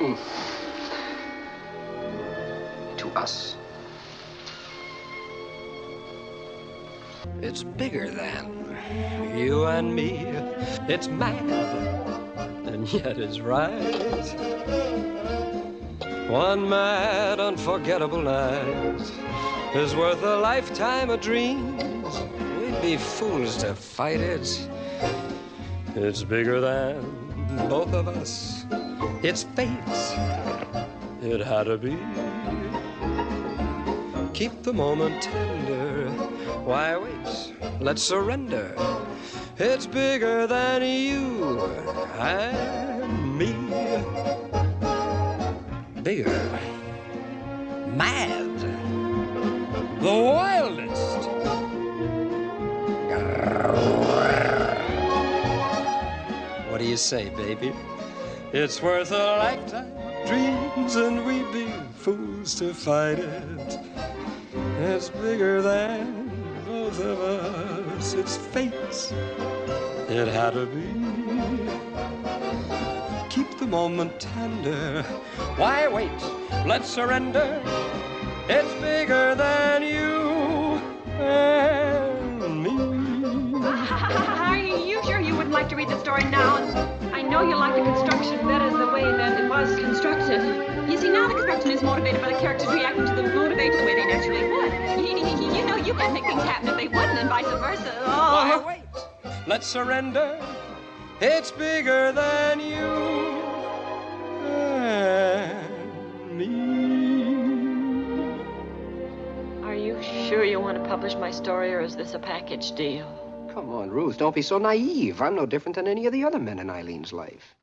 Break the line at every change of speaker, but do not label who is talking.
To us. It's bigger than you and me. It's mad, and yet it's right. One mad, unforgettable night is worth a lifetime of dreams. We'd be fools to fight it. It's bigger than both of us. It's fate. It had to be. Keep the moment tender. Why wait? Let's surrender. It's bigger than you and me. Bigger. Mad. The wildest. What do you say, baby? It's worth a lifetime of dreams, and we'd be fools to fight it. It's bigger than both of us. It's fate. It had to be. Keep the moment tender. Why wait? Let's surrender. It's bigger than you and me.
Are you sure you wouldn't like to read the story now? I know you like the construction better the way that it was constructed. You see, now the construction is motivated by the characters reacting to the motivator the way they naturally would. You, you- you know you can't make things happen if they wouldn't, and vice versa. Oh.
Why
Oh.
wait? Let's surrender. It's bigger than you and me.
Are you sure you want to publish my story, or is this a package deal?
Come on, Ruth, don't be so naive. I'm no different than any of the other men in Eileen's life.